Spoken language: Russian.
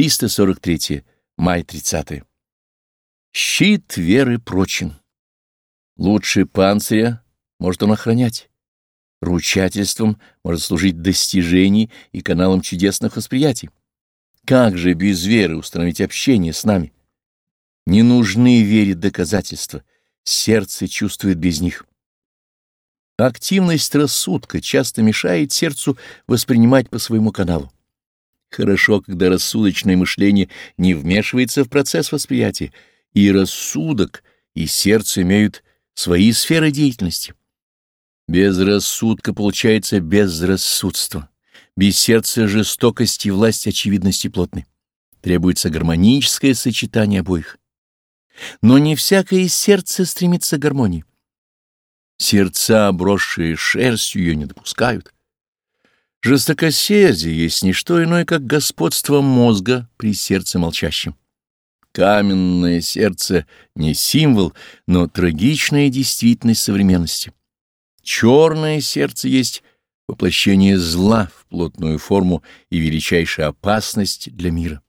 343. Май 30. Щит веры прочен. Лучше панциря может он охранять. Ручательством может служить достижений и каналом чудесных восприятий. Как же без веры установить общение с нами? Не нужны вере доказательства, сердце чувствует без них. Активность рассудка часто мешает сердцу воспринимать по своему каналу. Хорошо, когда рассудочное мышление не вмешивается в процесс восприятия, и рассудок, и сердце имеют свои сферы деятельности. Без рассудка получается безрассудство, без сердца жестокости и власть очевидности плотной. Требуется гармоническое сочетание обоих. Но не всякое сердце стремится к гармонии. Сердца, обросшие шерстью, ее не допускают. Жестокосердие есть не что иное, как господство мозга при сердце молчащем. Каменное сердце — не символ, но трагичная действительность современности. Черное сердце есть воплощение зла в плотную форму и величайшая опасность для мира.